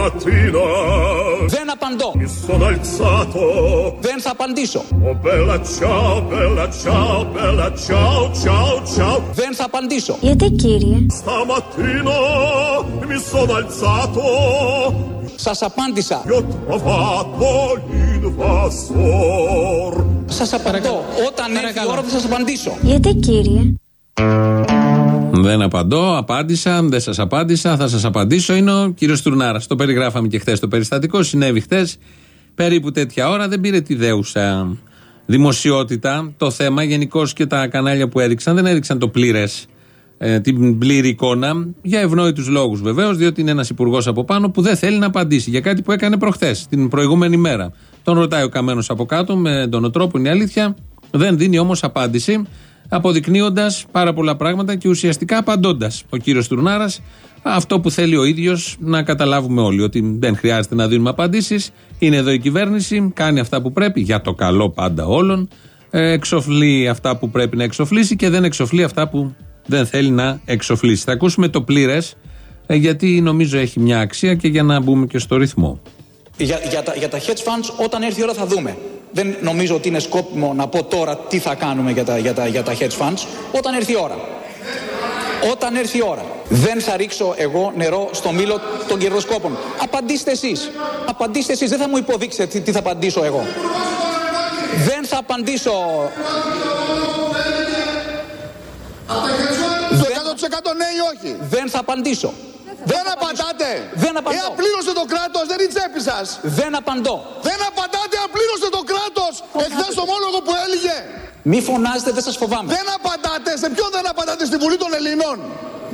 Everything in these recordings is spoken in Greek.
Stamattina Δεν απαντώ. mi sono alzato. Δεν θα απαντήσω. Oh bella ciao, bella ciao, bella ciao, ciao, ciao. Δεν θα απαντήσω. Γιατί κύριε. Stamattina mi sono alzato. Σας απάντησα. E ho trovato l'invasor. Σας απαντώ. Όταν έρθει η ώρα θα σας απαντήσω. Γιατί κύριε. Δεν απαντώ, απάντησα, δεν σας απάντησα, θα σας απαντήσω. Είναι ο κύριος Τουρνάρας. Το περιγράφαμε και χθες το περιστατικό. Συνέβη χθες περίπου τέτοια ώρα. Δεν πήρε τη δέουσα δημοσιότητα το θέμα. Γενικώ και τα κανάλια που έδειξαν δεν έδειξαν το πλήρες, την πλήρη εικόνα. Για ευνόητους λόγους βεβαίως, διότι είναι ένας υπουργός από πάνω που δεν θέλει να απαντήσει για κάτι που έκανε προχθές, την προηγούμενη μέρα. Τον ρωτάει ο Καμένος από κάτω με τον τρόπο, είναι η αλήθεια. Δεν δίνει όμως απάντηση αποδεικνύοντας πάρα πολλά πράγματα και ουσιαστικά απαντώντας ο κύριος Τουρνάρας αυτό που θέλει ο ίδιος να καταλάβουμε όλοι. Ότι δεν χρειάζεται να δίνουμε απαντήσεις. Είναι εδώ η κυβέρνηση, κάνει αυτά που πρέπει, για το καλό πάντα όλων. ε, Εξοφλεί αυτά που πρέπει να εξοφλήσει και δεν εξοφλεί αυτά που δεν θέλει να εξοφλήσει. Θα ακούσουμε το πλήρες, γιατί νομίζω έχει μια αξία και για να μπούμε και στο ρυθμό. Για, για, τα, για τα hedge funds όταν έρθει η ώρα θα δούμε. Δεν νομίζω ότι είναι σκόπιμο να πω τώρα τι θα κάνουμε για τα, για τα, για τα hedge funds όταν έρθει η ώρα. Όταν έρθει η ώρα. Δεν θα ρίξω εγώ νερό στο μήλο των κερδοσκόπων. Απαντήστε εσείς. Απαντήστε εσείς. Δεν θα μου υποδείξετε τι, τι θα απαντήσω εγώ. Δεν θα απαντήσω. Το 100% ναι ή όχι. Δεν θα απαντήσω. Δεν απαντάτε. Δεν απαντώ. Εάν πλήρωσε το κράτος, δεν είναι η τσέπη σας. Δεν απαντώ. Δεν απαντάτε αν πλήρωσε το κράτος εχθές το ομόλογο που έλεγε. Μη φωνάζετε, δεν σας φοβάμαι. Δεν απαντάτε. Σε ποιον δεν απαντάτε στη Βουλή των Ελλήνων;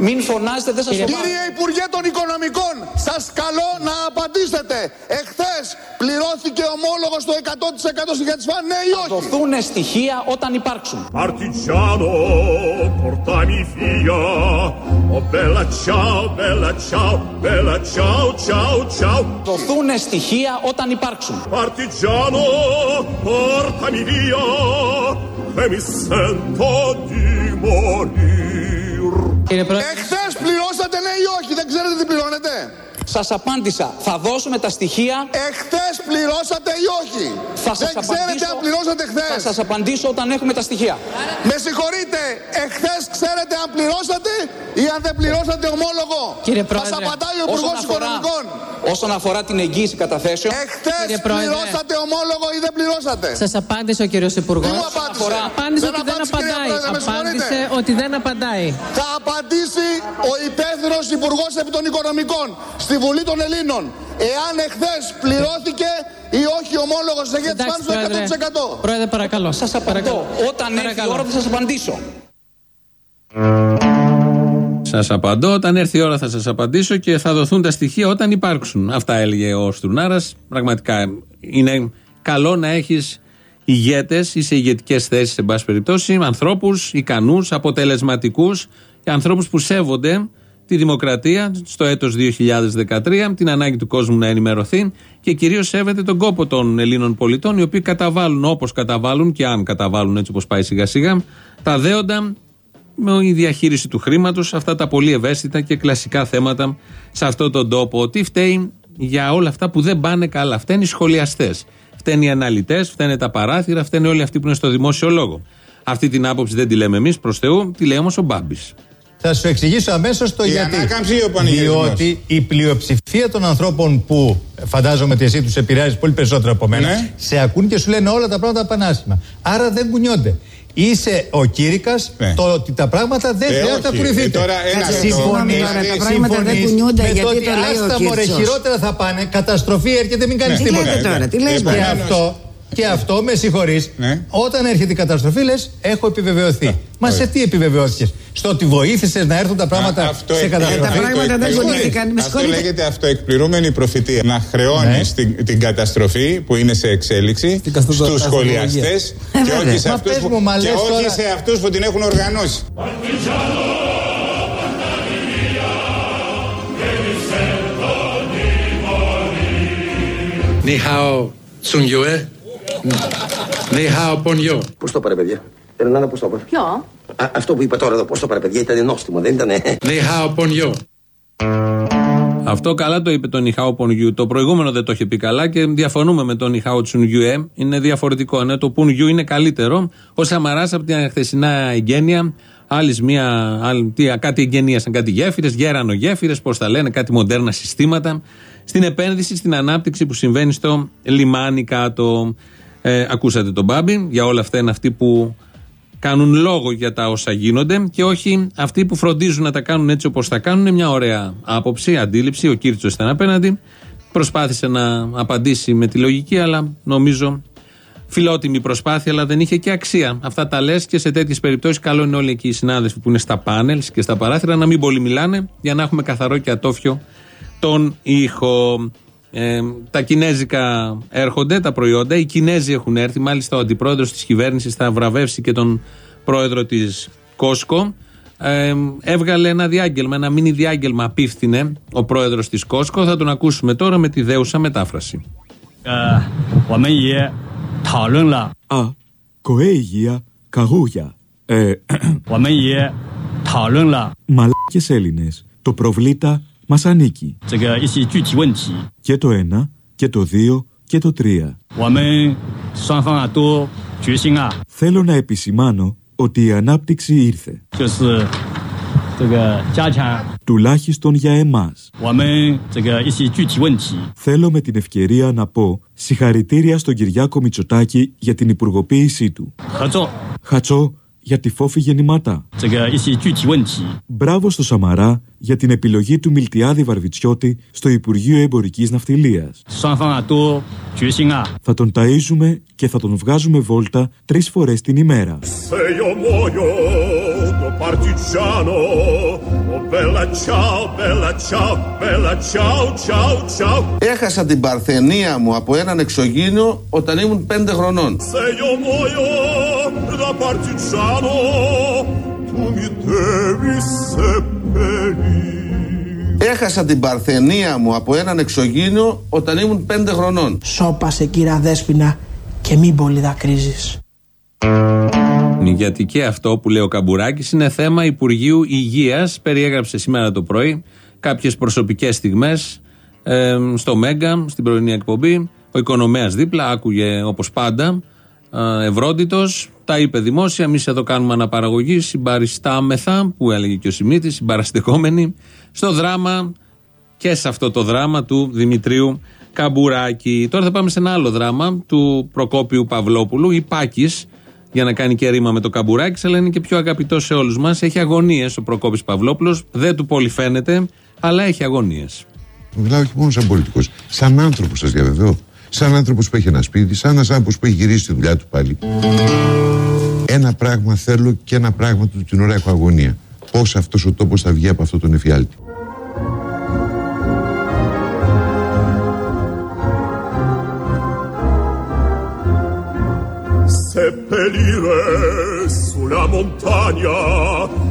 Μην φωνάζετε, δεν σας φοβάμαι. Κύριε Υπουργέ των Οικονομικών, σας καλώ να απαντήσετε. Εχθές πληρώθηκε ομόλογος στο 100% στη Γετσφάν, ναι ή όχι; Δοθούν στοιχεία όταν υπάρξουν. Partigiano, portami via. Oh bella ciao, bella ciao, bella ciao, ciao, ciao. Δοθούν στοιχεία όταν υπάρξουν. Partigiano, portami via. E mi sento di morir. Κύριε Πρόεδρε, Εχθές πληρώσατε ναι ή όχι, δεν ξέρετε τι πληρώνετε. Σας απάντησα. Θα δώσουμε τα στοιχεία. Εχθές πληρώσατε ή όχι; Θα σας δεν ξέρετε απαντήσω- αν πληρώσατε Θα χθες. σας απαντήσω όταν έχουμε τα στοιχεία. Με συγχωρείτε, εχθές ξέρετε αν πληρώσατε ή αν δεν πληρώσατε ομόλογο; Κύριε Σας Πρόεδρε, απαντάει ο Υπουργός Οικονομικών. όσον αφορά την εγγύηση καταθέσεων, Εχθές Κύριε Πρόεδρε. πληρώσατε ομόλογο ή δεν πληρώσατε; Σας απάντησε ο κύριος Υπουργός. Τι μου απάντησε. Απάντησε Δεν ότι δεν απάντησε, κύριε απαντάει. Πρόεδρε, με Απάντησε συγχωρείτε. ότι δεν απαντάει. Θα απαντήσει ο υπεύθυνος Υπουργός επί των Οικονομικών στη Βουλή των Ελλήνων. Εάν εχθές πληρώθηκε ή όχι ομόλογος σε Hedge Εντάξει, Funds στο Πρόεδρε. 100%. Πρόεδρε, παρακαλώ. σας απαντώ. Όταν έρθει η Παρακαλώ. ώρα θα σας απαντήσω. Σας απαντώ. Όταν έρθει η ώρα θα σας απαντήσω και θα δοθούν τα στοιχεία όταν υπάρξουν. Αυτά έλεγε ο Στουρνάρα. Πραγματικά είναι καλό να έχεις ηγέτες ή σε ηγετικές θέσεις, εν πάση περιπτώσει, ανθρώπους ικανούς, αποτελεσματικούς και ανθρώπους που σέβονται τη δημοκρατία στο έτος 2013, την ανάγκη του κόσμου να ενημερωθεί και κυρίως σέβεται τον κόπο των Ελλήνων πολιτών, οι οποίοι καταβάλουν όπως καταβάλουν και αν καταβάλουν έτσι όπως πάει σιγά σιγά, τα δέοντα με η διαχείριση του χρήματος, αυτά τα πολύ ευαίσθητα και κλασικά θέματα σε αυτόν τον τόπο. Τι φταίει για όλα αυτά που δεν πάνε καλά. Φταίνουν οι σχολιαστές, φταίνουν οι αναλυτές, φταίνουν τα παράθυρα, φταίνουν όλοι αυτοί που είναι στο δημόσιο λόγο. Αυτή την άποψη δεν τη λέμε εμείς προς Θεού, τη λέει όμως ο Μπάμπης. Θα σου εξηγήσω αμέσως το Η γιατί. ανάκαμψη ή ο πανηγυρισμός; Διότι η πλειοψηφία των ανθρώπων που φαντάζομαι ότι εσύ τους επηρεάζεις πολύ περισσότερο από μένα, Ναι. σε ακούν και σου λένε όλα τα πράγματα πανάσχημα. Άρα δεν κουνιόνται. Είσαι ο κήρυκας Ναι. το ότι τα πράγματα δεν Ε, χρειάζεται να όχι. κουνηθείτε. Ε, τώρα ένα Κάτσε, λεπτό. συμφωνείς, Συγγνώμη τώρα, τα πράγματα δεν συμφωνείς κουνιούνται με γιατί το ότι το λέει ο άστα μωρέ, Κύρτσος. χειρότερα θα πάνε. Καταστροφή έρχεται, μην κάνεις Ναι. Τι τίποτα. λέτε τώρα, τι λες Λοιπόν, Και τώρα. Επομένως- αυτό, και αυτό με συγχωρείς. Ναι. Όταν έρχεται η καταστροφή, λες: Έχω επιβεβαιωθεί. Μα σε τι επιβεβαιώθηκες, Στο ότι βοήθησες να έρθουν τα πράγματα Αυτό σε εκ- καταστροφή. τα πράγματα δεν αυτό- κουνήθηκαν, με Αυτό συγχωρείτε. λέγεται αυτοεκπληρούμενη προφητεία. Να χρεώνεις Ναι. την, την καταστροφή που είναι σε εξέλιξη στους σχολιαστές και βέβαια. όχι σε Μα αυτούς πες που, μου, μα και λες όχι τώρα- σε αυτούς που την έχουν οργανώσει. Ni hao Tsung Yue. Ni hao Pon Yo. Πώς το πάρε, παιδιά; Ερνάνα, πώ το πάρε. Ποιο; Α, αυτό που είπα τώρα εδώ, πώς το πάρε, παιδιά, ήταν νόστιμο, δεν ήταν. Ni hao Pon Yo. Αυτό καλά το είπε τον Ιχάο Πονγιού. Το προηγούμενο δεν το είχε πει καλά και διαφωνούμε με τον Ιχάο Τσουνγιουέ. Είναι διαφορετικό. Ναι, το Πουνγιού είναι καλύτερο. Ο Σαμαράς από την χθεσινά εγγένεια, άλλης μία, άλλη, τι, κάτι εγγενίασαν, κάτι γέφυρες, γέρανο γέφυρες, πώς τα λένε, κάτι μοντέρνα συστήματα. Στην επένδυση, στην ανάπτυξη που συμβαίνει στο λιμάνι κάτω. Ε, ακούσατε τον Μπάμπη. Για όλα αυτά είναι αυτοί που κάνουν λόγο για τα όσα γίνονται και όχι αυτοί που φροντίζουν να τα κάνουν έτσι όπως τα κάνουν. Είναι μια ωραία άποψη, αντίληψη. Ο Κίρτσο ήταν απέναντι. Προσπάθησε να απαντήσει με τη λογική, αλλά νομίζω φιλότιμη προσπάθεια, αλλά δεν είχε και αξία. Αυτά τα λες και σε τέτοιες περιπτώσεις, καλό είναι όλοι εκεί οι συνάδελφοι που είναι στα πάνελ και στα παράθυρα να μην πολύ μιλάνε για να έχουμε καθαρό και ατόφιο τον ήχο. Ε, τα κινέζικα έρχονται, τα προϊόντα. Οι Κινέζοι έχουν έρθει. Μάλιστα, ο αντιπρόεδρος της κυβέρνησης θα βραβεύσει και τον πρόεδρο της Κόσκο. Ε, έβγαλε ένα διάγγελμα, ένα μίνι διάγγελμα. Απίφθινε ο πρόεδρος της Κόσκο. Θα τον ακούσουμε τώρα με τη δέουσα μετάφραση. Α, κοέγια, καγούγια. Ε, Μαλάκες Έλληνες. Το προβλήτα μας ανήκει. Και το ένα, και το δύο, και το τρία. Θέλω να επισημάνω ότι η ανάπτυξη ήρθε. Τουλάχιστον για εμάς. Θέλω με την ευκαιρία να πω συγχαρητήρια στον Κυριάκο Μητσοτάκη για την υπουργοποίησή του. Χατσό για τη φόφη γεννηματά. Μπράβο στο Σαμαρά για την επιλογή του Μιλτιάδη Βαρβιτσιώτη στο Υπουργείο Εμπορικής Ναυτιλίας. Θα τον ταΐζουμε και θα τον βγάζουμε βόλτα τρεις φορές την ημέρα. Se io muoio da partigiano, oh bella ciao, bella ciao, bella ciao, ciao, ciao. Έχασα την παρθενία μου από έναν εξωγήινο όταν ήμουν πέντε χρονών. Se io muoio da partigiano, tu mi devi seppellire. Έχασα την παρθενία μου από έναν εξωγήινο όταν ήμουν πέντε χρονών. Σώπασε κύρα Δέσποινα και μην πολύ δακρύζεις. Γιατί και αυτό που λέει ο Καμπουράκης είναι θέμα Υπουργείου Υγείας. Περιέγραψε σήμερα το πρωί κάποιες προσωπικές στιγμές στο Μέγκα, στην πρωινή εκπομπή. Ο οικονομέας δίπλα άκουγε όπως πάντα, ευρόντιτο, τα είπε δημόσια. Εμείς εδώ κάνουμε αναπαραγωγή, συμπαριστάμεθα, που έλεγε και ο Σιμίτης, συμπαραστεκόμενοι, στο δράμα και σε αυτό το δράμα του Δημητρίου Καμπουράκη. Τώρα θα πάμε σε ένα άλλο δράμα του Προκόπιου Παυλόπουλου, η Πάκης, για να κάνει και ρήμα με το Καμπουράκη, αλλά είναι και πιο αγαπητός σε όλους μας. Έχει αγωνίες ο Προκόπης Παυλόπουλος, δεν του πολύ φαίνεται, αλλά έχει αγωνίες. Μιλάω όχι μόνο σαν πολιτικός, σαν άνθρωπος, σας διαβεβαιώ. Σαν άνθρωπος που έχει ένα σπίτι, σαν ένας άνθρωπος που έχει γυρίσει τη δουλειά του πάλι. Ένα πράγμα θέλω και ένα πράγμα του την ώρα έχω αγωνία. Πώς αυτός ο τόπος θα βγει από αυτό τον εφιάλτη.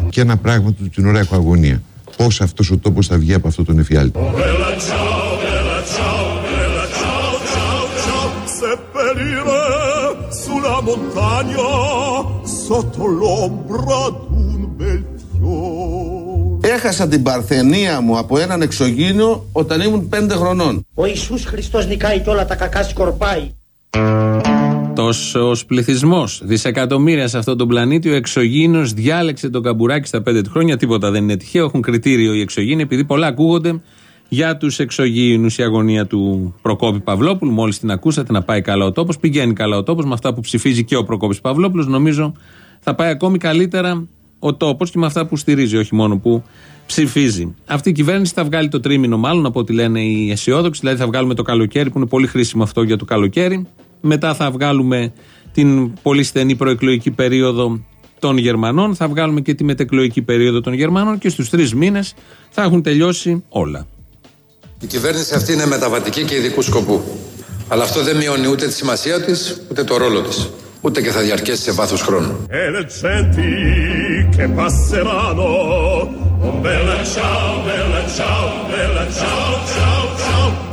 Και ένα πράγμα του την ώρα έχω αγωνία. Πώς αυτός ο τόπος θα βγει από αυτό τον εφιάλτη. Bella ciao, bella ciao, bella ciao, ciao, ciao. Seppellire sulla montagna sotto l'ombra d'un bel fiore. Έχασα την παρθενία μου από έναν εξωγήινο όταν ήμουν πέντε χρονών. Ο Ιησούς Χριστός νικάει και όλα τα κακά σκορπάει. Τόσο πληθυσμός, δισεκατομμύρια σε αυτόν τον πλανήτη, ο εξωγήινος διάλεξε τον καμπουράκι στα πέντε του χρόνια. Τίποτα δεν είναι τυχαίο. Έχουν κριτήριο οι εξωγήινοι, επειδή πολλά ακούγονται για τους εξωγήινους. Η αγωνία του Προκόπη Παυλόπουλου, μόλις την ακούσατε, να πάει καλά ο τόπος. Πηγαίνει καλά ο τόπος με αυτά που ψηφίζει και ο Προκόπης Παυλόπουλος. Νομίζω θα πάει ακόμη καλύτερα ο τόπος και με αυτά που στηρίζει, όχι μόνο που ψηφίζει. Αυτή η κυβέρνηση θα βγάλει το τρίμηνο, μάλλον από ό,τι λένε οι αισιόδοξοι, δηλαδή θα βγάλουμε το καλοκαίρι, που είναι πολύ χρήσιμο αυτό για το καλοκαίρι. Μετά θα βγάλουμε την πολύ στενή προεκλογική περίοδο των Γερμανών, θα βγάλουμε και τη μετεκλογική περίοδο των Γερμανών και στους τρεις μήνες θα έχουν τελειώσει όλα. Η κυβέρνηση αυτή είναι μεταβατική και ειδικού σκοπού. Αλλά αυτό δεν μειώνει ούτε τη σημασία της, ούτε το ρόλο της. Ούτε και θα διαρκέσει σε βάθος χρόνου.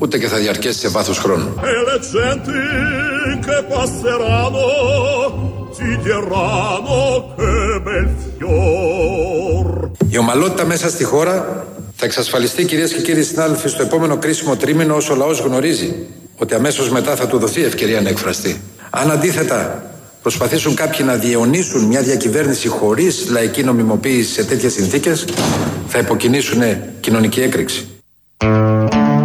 Ούτε και θα διαρκέσει σε βάθος χρόνου. E le genti che passeranno ti diranno che bel fior. Η ομαλότητα μέσα στη χώρα Θα εξασφαλιστεί, κυρίες και κύριοι συνάδελφοι, στο επόμενο κρίσιμο τρίμηνο όσο ο λαός γνωρίζει ότι αμέσως μετά θα του δοθεί ευκαιρία να εκφραστεί. Αν αντίθετα προσπαθήσουν κάποιοι να διαιωνίσουν μια διακυβέρνηση χωρίς λαϊκή νομιμοποίηση σε τέτοιες συνθήκες, θα υποκινήσουν κοινωνική έκρηξη.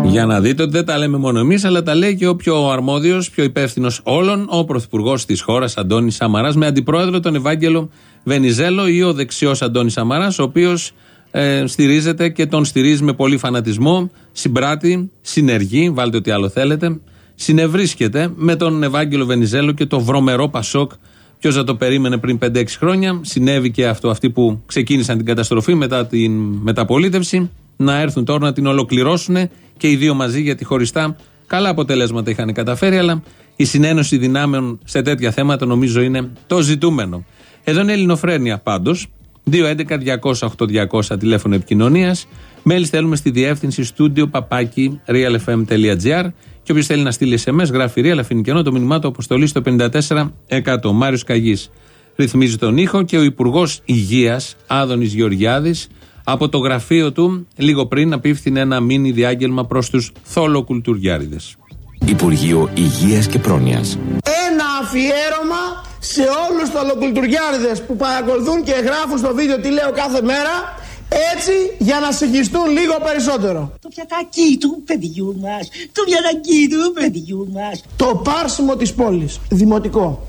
Για να δείτε ότι δεν τα λέμε μόνο εμείς, αλλά τα λέει και ο πιο αρμόδιος, πιο υπεύθυνος όλων, ο πρωθυπουργός της χώρας, Αντώνης Σαμαράς, με αντιπρόεδρο τον Ευάγγελο Βενιζέλο ή ο δεξιός Αντώνης Σαμαράς, ο οποίος ε, στηρίζεται και τον στηρίζει με πολύ φανατισμό, συμπράττει, συνεργεί, βάλτε ό,τι άλλο θέλετε, συνευρίσκεται με τον Ευάγγελο Βενιζέλο και το βρωμερό Πασόκ. Ποιος θα το περίμενε πριν 5-6 χρόνια. Συνέβη και αυτό, αυτοί που ξεκίνησαν την καταστροφή μετά την μεταπολίτευση, να έρθουν τώρα να την ολοκληρώσουν και οι δύο μαζί, γιατί χωριστά καλά αποτελέσματα είχαν καταφέρει, αλλά η συνένωση δυνάμεων σε τέτοια θέματα νομίζω είναι το ζητούμενο. Εδώ είναι Ελληνοφρένια πάντως. 2.11.208.200 τηλέφωνο επικοινωνίας. Μέλη στέλνουμε στη διεύθυνση στούντιο παπάκι realfm.gr και όποιος θέλει να στείλει SMS, γράφει real αφήνει κενό το μήνυμά του αποστολής στο 54%. Μάριος Καγής ρυθμίζει τον ήχο και ο Υπουργός Υγείας Άδωνης Γεωργιάδης από το γραφείο του λίγο πριν απίφθηνε ένα μίνι διάγγελμα προς τους θολοκουλτουριάριδες. Υπουργείο Υγείας και Πρόνοιας. Ένα αφιέρωμα σε όλους τους ολοκουλτουριάριδες που παρακολουθούν και γράφουν στο βίντεο τι λέω κάθε μέρα έτσι για να συγχυστούν λίγο περισσότερο. Το πιατάκι του παιδιού μας, το πιατάκι του παιδιού μας. Το πάρσιμο της πόλης, δημοτικό.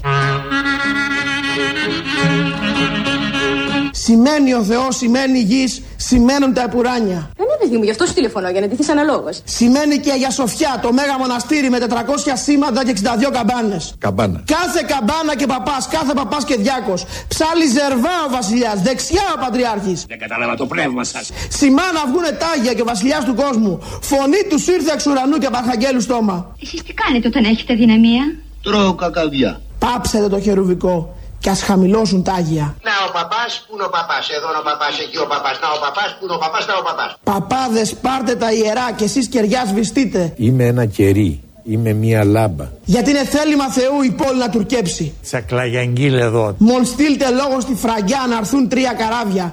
Σημαίνει ο Θεός, σημαίνει γης, σημαίνουν τα επουράνια. Ε, ναι, παιδί μου, γι' αυτό σου τηλεφωνώ, για να ντυθείς αναλόγως. Σημαίνει και Αγία Σοφιά, το μέγα μοναστήρι με 400 σήματα και 62 καμπάνες. Καμπάνα. Κάθε καμπάνα και παπάς, κάθε παπάς και διάκος. Ψάλει ζερβά ο βασιλιάς, δεξιά ο πατριάρχης. Δεν κατάλαβα το πνεύμα σας. Σημά να βγουνε τάγια και ο βασιλιάς του κόσμου. Φωνή του ήρθε εξ ουρανού και από αρχαγγέλου στόμα. Εσείς τι κάνετε όταν έχετε δυναμία; Τρώω κακαδιά. Πάψετε το χερουβικό και ας χαμηλώσουν τα άγια. Να ο παπάς, πού είναι ο παπάς, εδώ είναι ο παπάς, εκεί ο παπάς, να ο παπάς, πού είναι ο παπάς, να ο παπάς. Παπάδες πάρτε τα ιερά και εσείς κεριά σβηστείτε. Είμαι ένα κερί. Είμαι μία λάμπα. Γιατί είναι θέλημα Θεού η πόλη να τουρκέψει. Τσακλαγιαγγίλ εδώ. Μον στείλτε λόγο στη φραγκιά να έρθουν τρία καράβια.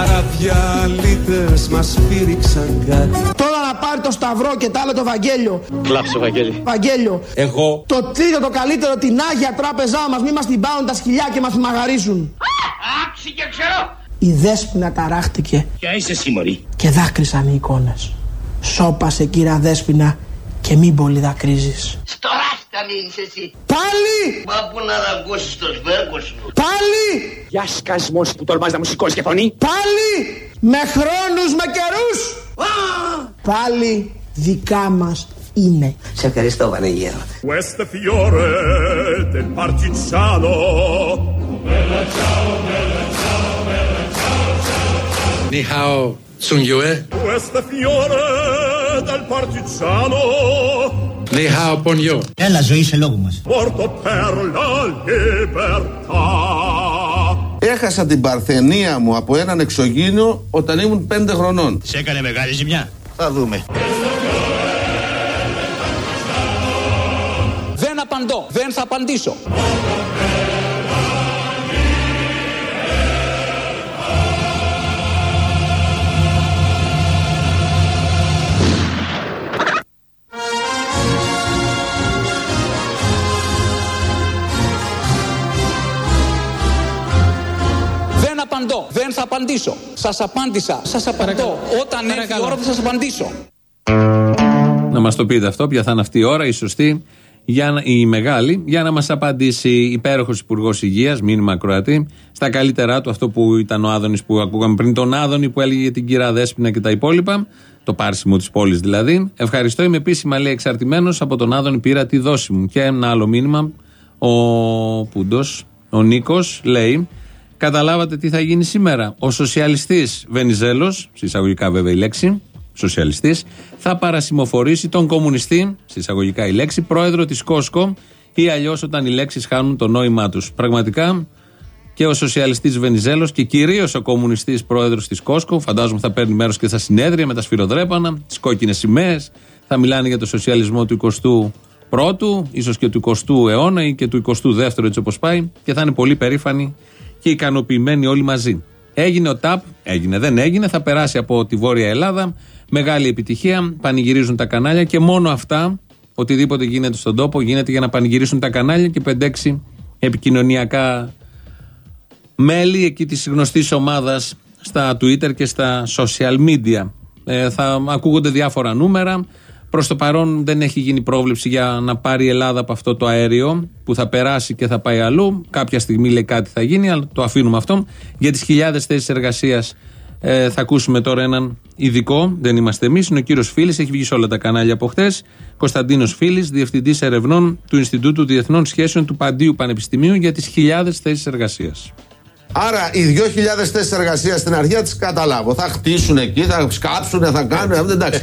Αραβιαλίτες μας πήριξαν κάτι. Τώρα να πάρει το σταυρό και τ' άλλο το Βαγγέλιο. Κλάψε Βαγγέλη. Βαγγέλιο. Εγώ. Το τρίτο το καλύτερο την Άγια Τράπεζά μας μη μας την πάρουν τα σκυλιά και μας μαγαρίσουν. Άξι και ξέρω. Η δέσποινα ταράχτηκε Ποια είσαι εσύ μωρή. και δάκρυσαν οι εικόνες. Σώπασε κύρα δέσποινα και μην πολύ δακρύζεις. Στο ράστα μην είσαι εσύ. Πάλι! Μα που να δαγκώσεις το σβέρκο σου. Πάλι! Για σκασμός που τολμάς να μου σηκώσεις και φωνή. Πάλι! Με χρόνους, με καιρούς! Πάλι δικά μας είναι. Σε ευχαριστώ Βανεγέρο. Questo fiore del partigiano Ni hao Sun Yue. Questo fiore del partigiano Ni hao Pon Yo. Έλα ζωή σε λόγο μας. Porto per la libertà Έχασα την παρθενία μου από έναν εξωγήινο όταν ήμουν πέντε χρονών. Σε έκανε μεγάλη ζημιά. Θα δούμε. Δεν απαντώ, δεν θα απαντήσω. Απαντήσω. Σας απάντησα, σας απαντώ. Όταν έρθει η ώρα θα σας απαντήσω. Να μας το πείτε αυτό, ποια θα είναι αυτή η ώρα, η σωστή, για να, η μεγάλη, για να μας απαντήσει υπέροχος Υπουργός Υγείας, μήνυμα Κροατή, στα καλύτερά του, αυτό που ήταν ο Άδωνης που ακούγαμε πριν, τον Άδωνη που έλεγε για την κυρία Δέσπινα και τα υπόλοιπα, το πάρσιμο της πόλης δηλαδή. Ευχαριστώ, είμαι επίσημα λέει εξαρτημένος από τον Άδωνη, πήρα τη δόση μου. Και ένα άλλο μήνυμα, ο Πούντος, ο Νίκος, λέει. Καταλάβατε τι θα γίνει σήμερα. Ο σοσιαλιστής Βενιζέλος, συσσαγωγικά βέβαια η λέξη, σοσιαλιστής, θα παρασημοφορήσει τον κομμουνιστή, συσσαγωγικά η λέξη, πρόεδρο της Κόσκο ή αλλιώς όταν οι λέξεις χάνουν το νόημά τους. Πραγματικά και ο σοσιαλιστής Βενιζέλος και κυρίως ο κομμουνιστής πρόεδρος της Κόσκο, φαντάζομαι θα παίρνει μέρος και στα συνέδρια με τα σφυροδρέπανα, τις κόκκινες σημαίες, θα μιλάνε για το σοσιαλισμό του 21ου, ίσως και του 20ου αιώνα ή και του 22ου έτσι όπως πάει και θα είναι πολύ περήφανοι και ικανοποιημένοι όλοι μαζί. Έγινε ο ΤΑΠ, έγινε, δεν έγινε, θα περάσει από τη Βόρεια Ελλάδα. Μεγάλη επιτυχία, πανηγυρίζουν τα κανάλια και μόνο αυτά, οτιδήποτε γίνεται στον τόπο, γίνεται για να πανηγυρίσουν τα κανάλια και 5-6 επικοινωνιακά μέλη εκεί της γνωστής ομάδας στα Twitter και στα social media. Ε, θα ακούγονται διάφορα νούμερα. Προς το παρόν δεν έχει γίνει πρόβλεψη για να πάρει η Ελλάδα από αυτό το αέριο που θα περάσει και θα πάει αλλού. Κάποια στιγμή λέει κάτι θα γίνει, αλλά το αφήνουμε αυτό. Για τις χιλιάδες θέσεις εργασίας ε, θα ακούσουμε τώρα έναν ειδικό, δεν είμαστε εμείς, είναι ο κύριος Φίλης, έχει βγει σε όλα τα κανάλια από χτε. Κωνσταντίνος Φίλης, διευθυντής ερευνών του Ινστιτούτου Διεθνών Σχέσεων του Παντίου Πανεπιστημίου για τις χιλιάδες θέσεις εργασίας. Άρα οι 2.000 θέσει εργασία στην αρχή θα τις καταλάβω. Θα χτίσουν εκεί, θα σκάψουν, θα κάνουν. Αυτό εντάξει.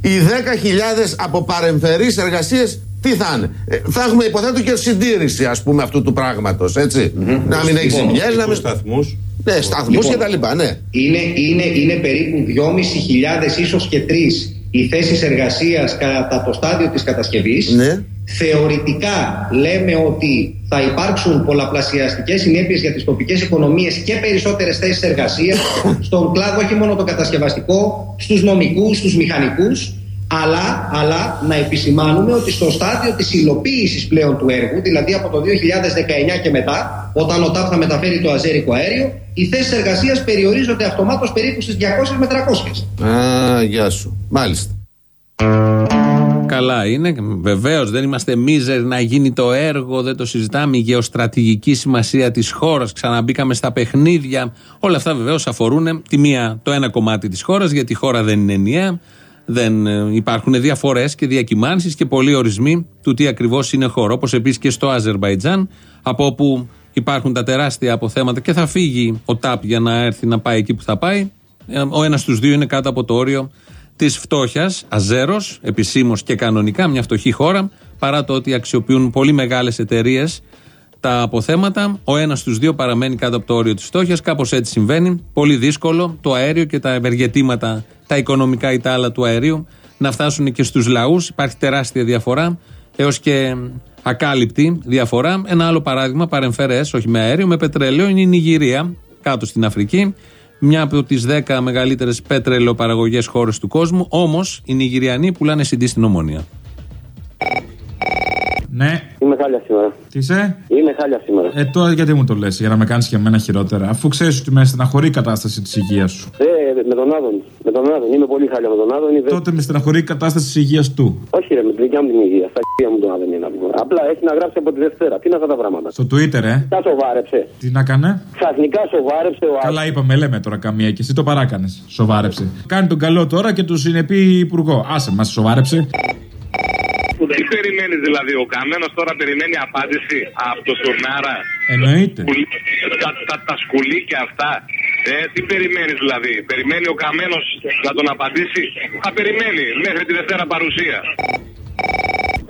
Οι 10.000 από παρεμφερείς εργασίες τι θα είναι; Ε, θα έχουμε υποθέτω και συντήρηση ας πούμε αυτού του πράγματος. Έτσι. Να μην έχει ζημιές, να μην. Σταθμούς. Ναι, σταθμούς Λοιπόν, και τα λοιπά, ναι. Είναι, είναι, είναι περίπου 2.500 ίσως και 3 οι θέσεις εργασίας κατά το στάδιο της κατασκευής. Ναι. Θεωρητικά λέμε ότι θα υπάρξουν πολλαπλασιαστικές συνέπειες για τις τοπικές οικονομίες και περισσότερες θέσεις εργασίας στον κλάδο όχι μόνο το κατασκευαστικό, στους νομικούς, στους μηχανικούς αλλά, αλλά να επισημάνουμε ότι στο στάδιο της υλοποίησης πλέον του έργου, δηλαδή από το 2019 και μετά, όταν ο ΤΑΠ θα μεταφέρει το αζέρικο αέριο, οι θέσεις εργασίας περιορίζονται αυτομάτως περίπου στις 200 με 300. Α, γεια σου. Μάλιστα. Καλά είναι. Βεβαίως δεν είμαστε μίζερ να γίνει το έργο, δεν το συζητάμε. Η γεωστρατηγική σημασία της χώρας. Ξαναμπήκαμε στα παιχνίδια. Όλα αυτά βεβαίως αφορούν τη μία, το ένα κομμάτι της χώρας, γιατί η χώρα δεν είναι ενιαία. Δεν ε, υπάρχουν διαφορές και διακυμάνσεις και πολλοί ορισμοί του τι ακριβώς είναι χώρο. Όπως επίσης και στο Αζερβαϊτζάν, από όπου υπάρχουν τα τεράστια αποθέματα και θα φύγει ο ΤΑΠ για να έρθει να πάει εκεί που θα πάει. Ε, Ο ένας στους δύο είναι κάτω από το όριο της φτώχειας, αζέρος, επισήμως και κανονικά, μια φτωχή χώρα, παρά το ότι αξιοποιούν πολύ μεγάλες εταιρείες τα αποθέματα. Ο ένας στους δύο παραμένει κάτω από το όριο της φτώχειας. Κάπως έτσι συμβαίνει. Πολύ δύσκολο το αέριο και τα ευεργετήματα, τα οικονομικά ή τα άλλα του αερίου, να φτάσουν και στους λαούς. Υπάρχει τεράστια διαφορά, έως και ακάλυπτη διαφορά. Ένα άλλο παράδειγμα, παρεμφερές, όχι με αέριο, με πετρέλαιο, είναι η Νιγηρία, κάτω στην Αφρική. Μια από τις 10 μεγαλύτερες πετρελαιοπαραγωγές χώρες του κόσμου. Όμως οι Νιγηριανοί πουλάνε CD στην ομόνια. Ναι, Είμαι χάλια σήμερα. τι είσαι; Είμαι χάλια σήμερα. Ε, τώρα γιατί μου το λες, για να με κάνεις και εμένα χειρότερα. Αφού ξέρεις ότι με στεναχωρεί η κατάσταση της υγείας σου. Ε, με τον Άδων. Με τον Άδων. Είμαι πολύ χάλια με τον Άδων. Είδε... Τότε με στεναχωρεί η κατάσταση της υγείας του. Όχι, ρε, με την δικιά μου την υγεία. Στα υγεία μου τον Άδων είναι να πούμε. Απλά έχει να γράψει από τη Δευτέρα. Τι είναι αυτά τα πράγματα; Στο Twitter, ε. Τα σοβάρεψε. Τι να κάνε; Ξαφνικά σοβάρεψε ο Άδων. Καλά είπαμε, λέμε τώρα καμία και εσύ το παράκανες. Σοβάρεψε. Κάνει τον καλό τώρα και του συνεπεί υπουργό. Άσε, μα σοβάρεψε. Τι περιμένει δηλαδή, ο Καμένος τώρα περιμένει απάντηση από το Στουρνάρα. Εννοείται. Τα, τα, τα σκουλίκια αυτά. Ε, τι περιμένεις δηλαδή, περιμένει ο Καμένος να τον απαντήσει; Θα περιμένει μέχρι τη Δευτέρα παρουσία.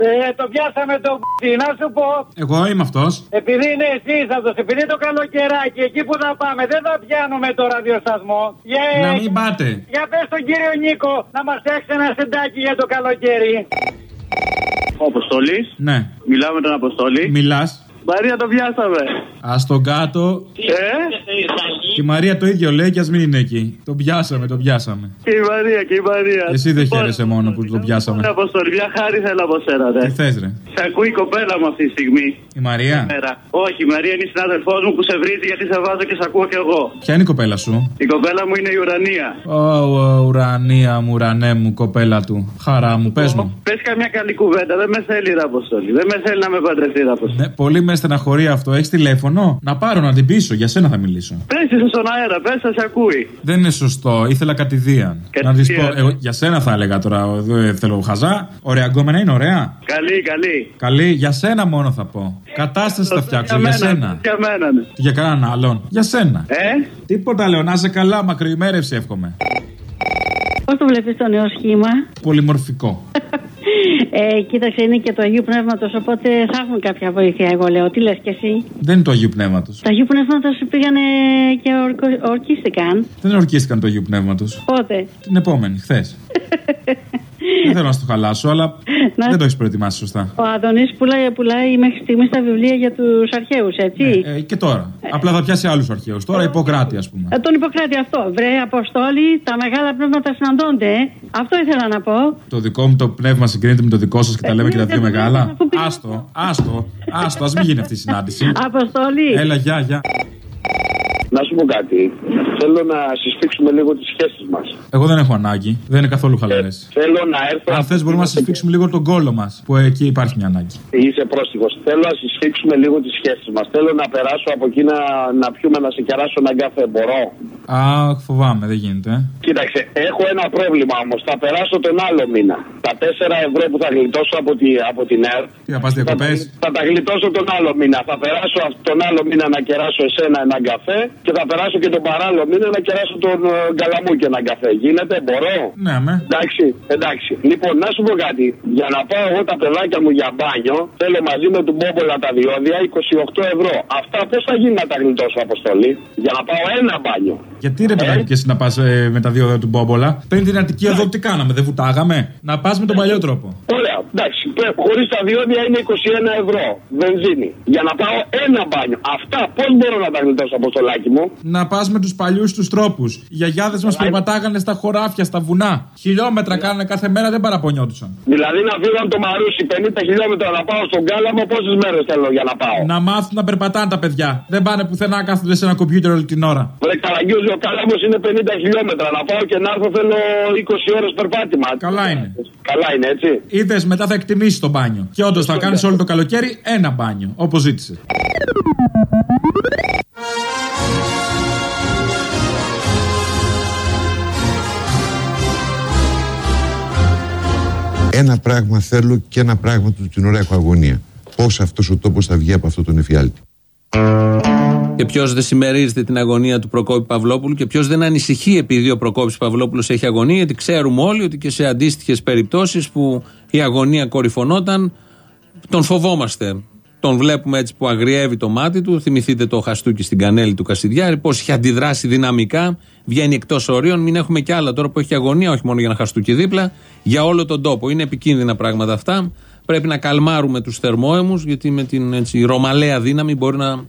Ε, το πιάσαμε το π***. Να σου πω, Εγώ είμαι αυτός. επειδή είναι εσύ αυτός, επειδή το καλοκαιράκι, εκεί που θα πάμε, δεν θα πιάνουμε το ραδιοσταθμό. Για, Να μην πάτε. για πες τον κύριο Νίκο να μας φτιάξει ένα σεντάκι για το καλοκαίρι. Ο Αποστολή. Ναι. Μιλάω με τον Αποστολή. Μιλάς. Μαρία το πιάσαμε. Α τον κάτω. Ε; Και η Μαρία το ίδιο λέει και ας μην είναι εκεί. Το πιάσαμε, το πιάσαμε. Και η Μαρία, και η Μαρία. Εσύ δεν χαίρεσαι μόνο που το πιάσαμε. Ναι, Αποστολή, μια χάρη θέλω από σένα, ρε. Τι θες, ρε; Σε ακούει η κοπέλα μου αυτή τη στιγμή. Η Μαρία; Μέρα. Όχι, η Μαρία είναι η συνάδελφός μου που σε βρίζει γιατί σε βάζω και σε ακούω κι εγώ. Ποια είναι η κοπέλα σου; Η κοπέλα μου είναι η ουρανία. Ω, ω, ουρανία μου, ουρανέ μου, κοπέλα του. Χαρά μου, πες μου. Πες καμιά καλή κουβέντα, δεν με θέλει, ρε Αποστολή. Δεν με θέλει να με παντρευτεί, ρε Αποστολή. Ναι, πολύ με στεναχωρεί αυτό. Έχεις τηλέφωνο; Να πάρω να την πείσω, για σένα θα μιλήσω. Πε είσαι στον αέρα, πες σε ακούει. Δεν είναι σωστό, ήθελα κατηδίαν. Να της πω, εγώ, για σένα θα έλεγα τώρα, δεν θέλω χαζά. Ωραία γκόμενα είναι ωραία. Καλή, καλή. Καλή, για σένα μόνο θα πω. Κατάσταση θα φτιάξω, για, μένα, σένα. Για μένα, ναι. Για κανέναν άλλον. Για σένα. Ε; Τίποτα λέω, να είσαι καλά, μακροημέρευση εύχομαι. Πώς το βλέπεις το νέο σχήμα. Πολυμορφικό. Ε, κοίταξε, είναι και το Αγίου Πνεύματος, οπότε θα έχουν κάποια βοήθεια, εγώ λέω. Τι λες κι εσύ; Δεν είναι το Αγίου Πνεύματος. Το Αγίου Πνεύματος πήγανε και ορκο- ορκίστηκαν. Δεν ορκίστηκαν το Αγίου Πνεύματος. Πότε; Την επόμενη, χθες. Δεν θέλω να στο χαλάσω, αλλά δεν το έχει προετοιμάσει σωστά. Ο Αδονή πουλάει, πουλάει μέχρι στιγμή τα βιβλία για του αρχαίου, έτσι. Ε, και τώρα. Απλά θα πιάσει άλλου αρχαίου. Τώρα Ιπποκράτη, α πούμε. Ε, τον Ιπποκράτη αυτό. Βρε, Αποστόλη, τα μεγάλα πνεύματα συναντώνται. ε. Αυτό ήθελα να πω. Το δικό μου το πνεύμα συγκρίνεται με το δικό σα και τα λέμε και τα δύο μεγάλα. Άστο, άστο, άστο, α μην γίνει αυτή η συνάντηση. Αποστόλη. Έλα, γεια, γεια. Να σου πω κάτι. Θέλω να συσφίξουμε λίγο τις σχέσεις μας. Εγώ δεν έχω ανάγκη. Δεν είναι καθόλου χαλαρές. Θέλω να έρθω. Αν θες, μπορούμε να συσφίξουμε λίγο τον κόλο μας. Που εκεί υπάρχει μια ανάγκη. Είσαι πρόστιχος. Θέλω να συσφίξουμε λίγο τις σχέσεις μας. Θέλω να περάσω από εκεί να, να πιούμε, να σε κεράσω έναν καφέ. Μπορώ; Αχ, φοβάμαι, δεν γίνεται. ε. Κοίταξε, έχω ένα πρόβλημα όμως. Θα περάσω τον άλλο μήνα. Τα 4 ευρώ που θα γλιτώσω από, τη, από την ΕΡΤ. Τι να πας διακοπές; Θα τα γλιτώσω τον άλλο μήνα. Θα περάσω αυτ- τον άλλο μήνα να κεράσω εσένα έναν καφέ και θα περάσω και τον παράλληλο μήνα να κεράσω τον ε, Γκαλαμού και έναν καφέ. Γίνεται, μπορώ; Ναι, με. Εντάξει, εντάξει. Λοιπόν, να σου πω κάτι. Για να πάω εγώ τα παιδάκια μου για μπάνιο, θέλω μαζί με του Μπόμπολα τα διόδια 28 ευρώ. Αυτά πώς θα γίνει να τα γλιτώσω αποστολή. Για να πάω ένα μπάνιο; Γιατί ρε παιδάκι και εσύ να πας με τα δύο δόντια του Μπόμπολα; Πριν την Αττική εδώ τι κάναμε, δεν βουτάγαμε; Να πας με τον παλιό τρόπο. Ωραία, εντάξει. Χωρίς τα διόδια είναι 21 ευρώ βενζίνη. Για να πάω ένα μπάνιο. Αυτά πώς μπορώ να τα γλιτώσω αποστολάκι μου; Να πας με τους παλιούς τους τρόπους. Οι γιαγιάδες μας περπατάγανε στα χωράφια, στα βουνά. Χιλιόμετρα κάνανε κάθε μέρα, δεν παραπονιόντουσαν. Δηλαδή να φύγω από το Μαρούσι 50 χιλιόμετρα να πάω στον Κάλαμο, πόσες μέρες θέλω για να πάω; Να μάθουν να περπατάνε τα παιδιά. Δεν πάνε πουθενά, κάθονται σε ένα κομπιούτερ όλη την ώρα. Βρε Καραγκιόζη, ο Κάλαμος είναι 50 χιλιόμετρα. Να πάω και να έρθω θέλω 20 ώρες περπάτημα. Καλά είναι. Καλά είναι, έτσι. Είδες μετά θα εκτιμήσει το μπάνιο. Και όντως θα κάνεις όλο το καλοκαίρι ένα μπάνιο, όπως ζήτησε. Ένα πράγμα θέλω και ένα πράγμα του την ώρα έχω αγωνία. Πώς αυτός ο τόπος θα βγει από αυτό τον εφιάλτη. Και ποιος δεν συμμερίζεται την αγωνία του Προκόπη Παυλόπουλου και ποιος δεν ανησυχεί επειδή ο Προκόπης Παυλόπουλος έχει αγωνία, γιατί ξέρουμε όλοι ότι και σε αντίστοιχες περιπτώσεις που η αγωνία κορυφωνόταν, τον φοβόμαστε. Τον βλέπουμε έτσι που αγριεύει το μάτι του. Θυμηθείτε το χαστούκι στην κανέλη του Κασιδιάρη, πώς έχει αντιδράσει δυναμικά, βγαίνει εκτός ορίων. Μην έχουμε κι άλλα τώρα που έχει αγωνία, όχι μόνο για ένα χαστούκι δίπλα, για όλο τον τόπο. Είναι επικίνδυνα πράγματα αυτά. Πρέπει να καλμάρουμε τους θερμόαιμου, γιατί με την έτσι, ρωμαλαία δύναμη μπορεί να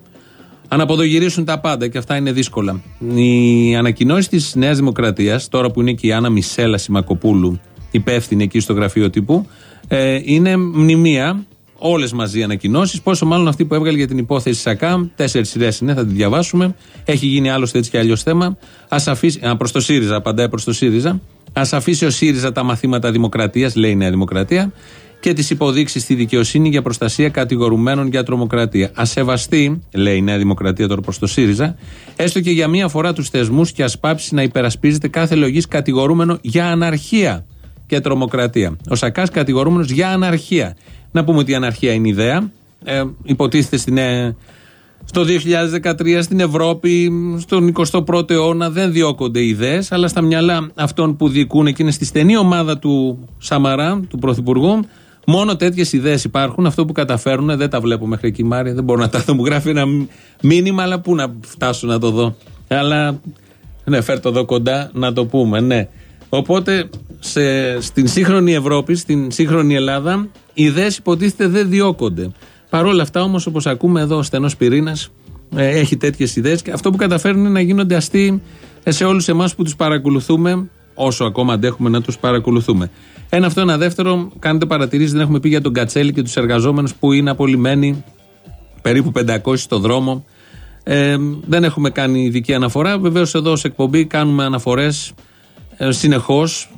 αναποδογυρίσουν τα πάντα και αυτά είναι δύσκολα. Η ανακοινώση της Νέας Δημοκρατίας, τώρα που είναι και η Άννα Μισέλα Σιμακοπούλου υπεύθυνη εκεί στο γραφείο τύπου, ε, είναι μνημεία. Όλες μαζί ανακοινώσεις. Πόσο μάλλον αυτή που έβγαλε για την υπόθεση ΣΑΚΑΜ. Τέσσερις σειρές είναι, θα τη διαβάσουμε. Έχει γίνει άλλωστε έτσι και αλλιώς θέμα. Α αφήσει. Α, προς το ΣΥΡΙΖΑ, απαντάει προς το ΣΥΡΙΖΑ. Α αφήσει ο ΣΥΡΙΖΑ τα μαθήματα δημοκρατίας, λέει η Νέα Δημοκρατία, και τις υποδείξεις στη δικαιοσύνη για προστασία κατηγορουμένων για τρομοκρατία. Α σεβαστεί, λέει η Νέα Δημοκρατία τώρα προς το ΣΥΡΙΖΑ, έστω και για μία φορά τους θεσμούς και ας πάψει να υπερασπίζεται κάθε λογής κατηγορούμενο για αναρχία και τρομοκρατία. Ο Σακάς κατηγορούμενος για αναρχία. Να πούμε ότι η αναρχία είναι ιδέα. Ε, υποτίθεται στην, ε, στο 2013 στην Ευρώπη, στον 21ο αιώνα δεν διώκονται ιδέες, αλλά στα μυαλά αυτών που διοικούν και είναι στη στενή ομάδα του Σαμαρά, του Πρωθυπουργού, μόνο τέτοιες ιδέες υπάρχουν. Αυτό που καταφέρουν δεν τα βλέπω μέχρι εκεί, Μάρια. Δεν μπορώ να τα δω. Μου γράφει ένα μήνυμα, αλλά πού να φτάσω να το δω. Αλλά ναι, φέρ το εδώ κοντά να το πούμε, ναι. Οπότε σε, στην σύγχρονη Ευρώπη, στην σύγχρονη Ελλάδα, οι ιδέες υποτίθεται δεν διώκονται. Παρ' όλα αυτά όμως, όπως ακούμε εδώ, ο στενός πυρήνας έχει τέτοιες ιδέες και αυτό που καταφέρνουν είναι να γίνονται αστεί σε όλους εμάς που τους παρακολουθούμε, όσο ακόμα αντέχουμε να τους παρακολουθούμε. Ένα αυτό, ένα δεύτερο, κάνετε παρατηρήσεις, δεν έχουμε πει για τον Κατσέλη και τους εργαζόμενους που είναι απολυμμένοι περίπου 500 στο δρόμο. Ε, δεν έχουμε κάνει ειδική αναφορά. Βεβαίως, εδώ σε εκπομπή κάνουμε αναφορές ε, συνεχώς.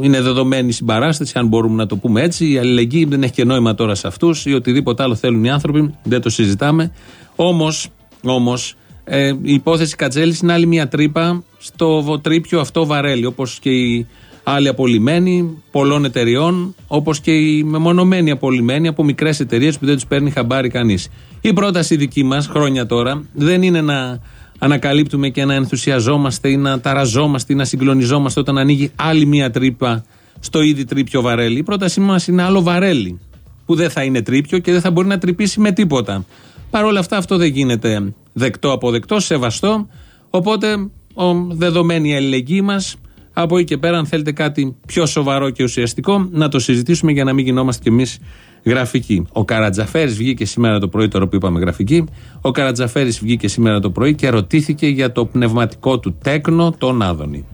είναι δεδομένη η συμπαράσταση, αν μπορούμε να το πούμε έτσι. Η αλληλεγγύη δεν έχει και νόημα τώρα σε αυτούς ή οτιδήποτε άλλο θέλουν οι άνθρωποι. Δεν το συζητάμε. Όμως, όμως, ε, η υπόθεση Κατζέλης είναι άλλη μια τρύπα στο τρίπιο αυτό βαρέλι. Όπως και οι άλλοι απολυμμένοι πολλών εταιριών, όπως και οι μεμονωμένοι απολυμμένοι από μικρές εταιρείες που δεν τους παίρνει χαμπάρι κανείς. Η πρόταση δική μας, χρόνια τώρα, δεν είναι να ανακαλύπτουμε και να ενθουσιαζόμαστε ή να ταραζόμαστε ή να συγκλονιζόμαστε όταν ανοίγει άλλη μία τρύπα στο ήδη τρίπιο βαρέλι. Η πρότασή μας είναι άλλο βαρέλι που δεν θα είναι τρίπιο και δεν θα μπορεί να τρυπήσει με τίποτα. Παρ' όλα αυτά αυτό δεν γίνεται δεκτό αποδεκτό, σεβαστό. Οπότε ο, δεδομένη η αλληλεγγύη μας Από εκεί και πέρα, αν θέλετε κάτι πιο σοβαρό και ουσιαστικό, να το συζητήσουμε για να μην γινόμαστε κι εμείς γραφικοί. Ο Καρατζαφέρης βγήκε σήμερα το πρωί, τώρα που είπαμε γραφική. Ο Καρατζαφέρης βγήκε σήμερα το πρωί και ρωτήθηκε για το πνευματικό του τέκνο, τον Άδωνη.